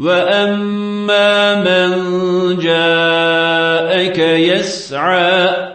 وأما من جاءك يسعى